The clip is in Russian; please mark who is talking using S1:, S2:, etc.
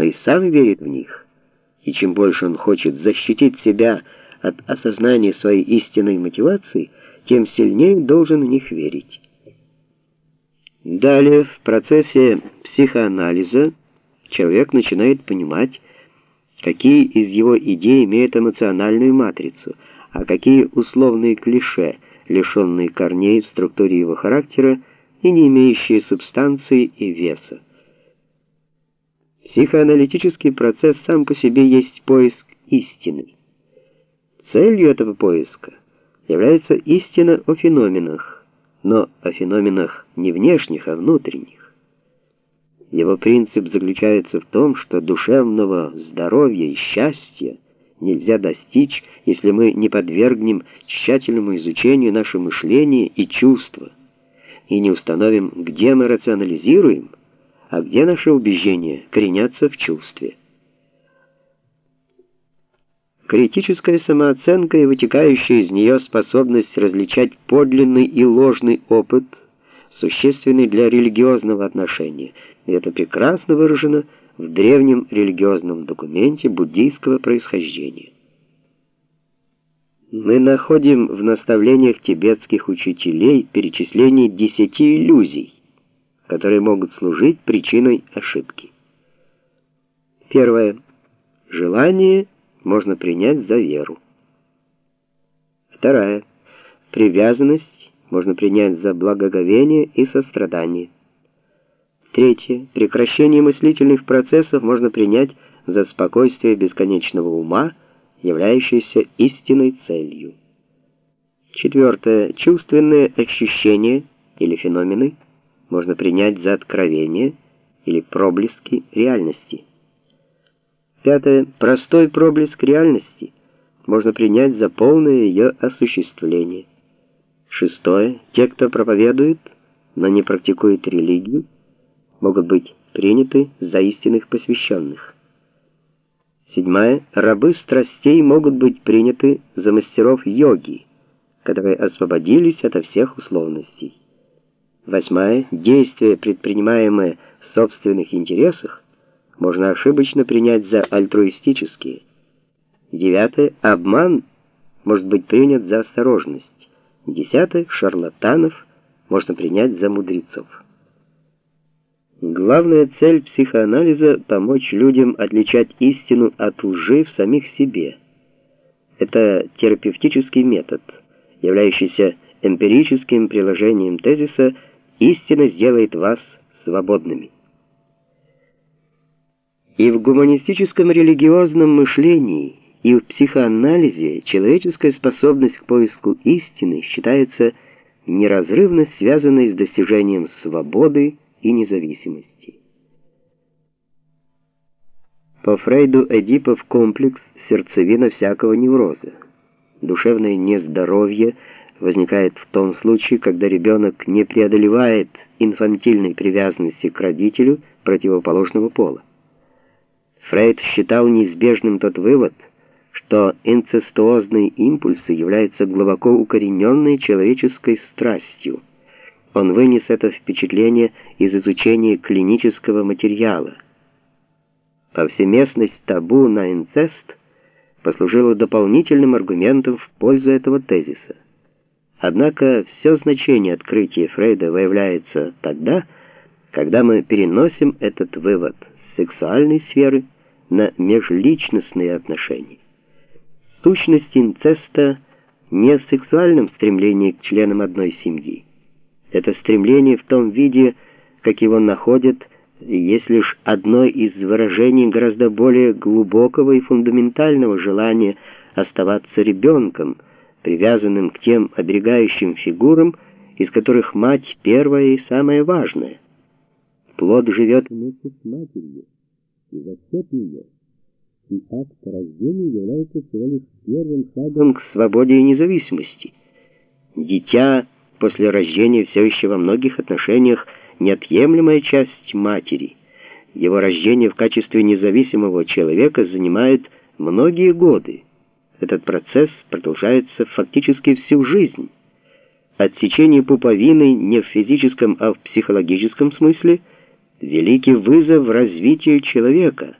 S1: но и сам верит в них. И чем больше он хочет защитить себя от осознания своей истинной мотивации, тем сильнее должен в них верить. Далее, в процессе психоанализа человек начинает понимать, какие из его идей имеют эмоциональную матрицу, а какие условные клише, лишенные корней в структуре его характера и не имеющие субстанции и веса. Психоаналитический процесс сам по себе есть поиск истины. Целью этого поиска является истина о феноменах, но о феноменах не внешних, а внутренних. Его принцип заключается в том, что душевного здоровья и счастья нельзя достичь, если мы не подвергнем тщательному изучению наше мышление и чувства, и не установим, где мы рационализируем, а где наши убеждения коренятся в чувстве. Критическая самооценка и вытекающая из нее способность различать подлинный и ложный опыт, существенный для религиозного отношения, и это прекрасно выражено в древнем религиозном документе буддийского происхождения. Мы находим в наставлениях тибетских учителей перечисление десяти иллюзий, которые могут служить причиной ошибки. Первое. Желание – можно принять за веру. Вторая. Привязанность можно принять за благоговение и сострадание. Третье. Прекращение мыслительных процессов можно принять за спокойствие бесконечного ума, являющееся истинной целью. Четвертое. Чувственные ощущения или феномены можно принять за откровение или проблески реальности. Пятое. Простой проблеск реальности можно принять за полное ее осуществление. Шестое. Те, кто проповедует, но не практикует религию, могут быть приняты за истинных посвященных. Седьмое. Рабы страстей могут быть приняты за мастеров йоги, которые освободились ото всех условностей. Восьмое. Действия, предпринимаемые в собственных интересах, можно ошибочно принять за альтруистические. Девятое. Обман может быть принят за осторожность. Десятое. Шарлатанов можно принять за мудрецов. Главная цель психоанализа — помочь людям отличать истину от лжи в самих себе. Это терапевтический метод, являющийся эмпирическим приложением тезиса «истина сделает вас свободными». И в гуманистическом религиозном мышлении, и в психоанализе человеческая способность к поиску истины считается неразрывно связанной с достижением свободы и независимости. По Фрейду Эдипов комплекс – сердцевина всякого невроза. Душевное нездоровье возникает в том случае, когда ребенок не преодолевает инфантильной привязанности к родителю противоположного пола. Фрейд считал неизбежным тот вывод, что инцестуозные импульсы являются глубоко укорененной человеческой страстью. Он вынес это впечатление из изучения клинического материала. Повсеместность табу на инцест послужила дополнительным аргументом в пользу этого тезиса. Однако все значение открытия Фрейда выявляется тогда, когда мы переносим этот вывод с сексуальной сферы на межличностные отношения. Сущность инцеста не в сексуальном стремлении к членам одной семьи. Это стремление в том виде, как его находят, есть лишь одно из выражений гораздо более глубокого и фундаментального желания оставаться ребенком, привязанным к тем оберегающим фигурам, из которых мать первая и самая важная. Плод живет вместе с матерью и за счет нее. И акт рождения является всего лишь первым шагом к свободе и независимости. Дитя после рождения все еще во многих отношениях неотъемлемая часть матери. Его рождение в качестве независимого человека занимает многие годы. Этот процесс продолжается фактически всю жизнь. Отсечение пуповины не в физическом, а в психологическом смысле – великий вызов развитию человека –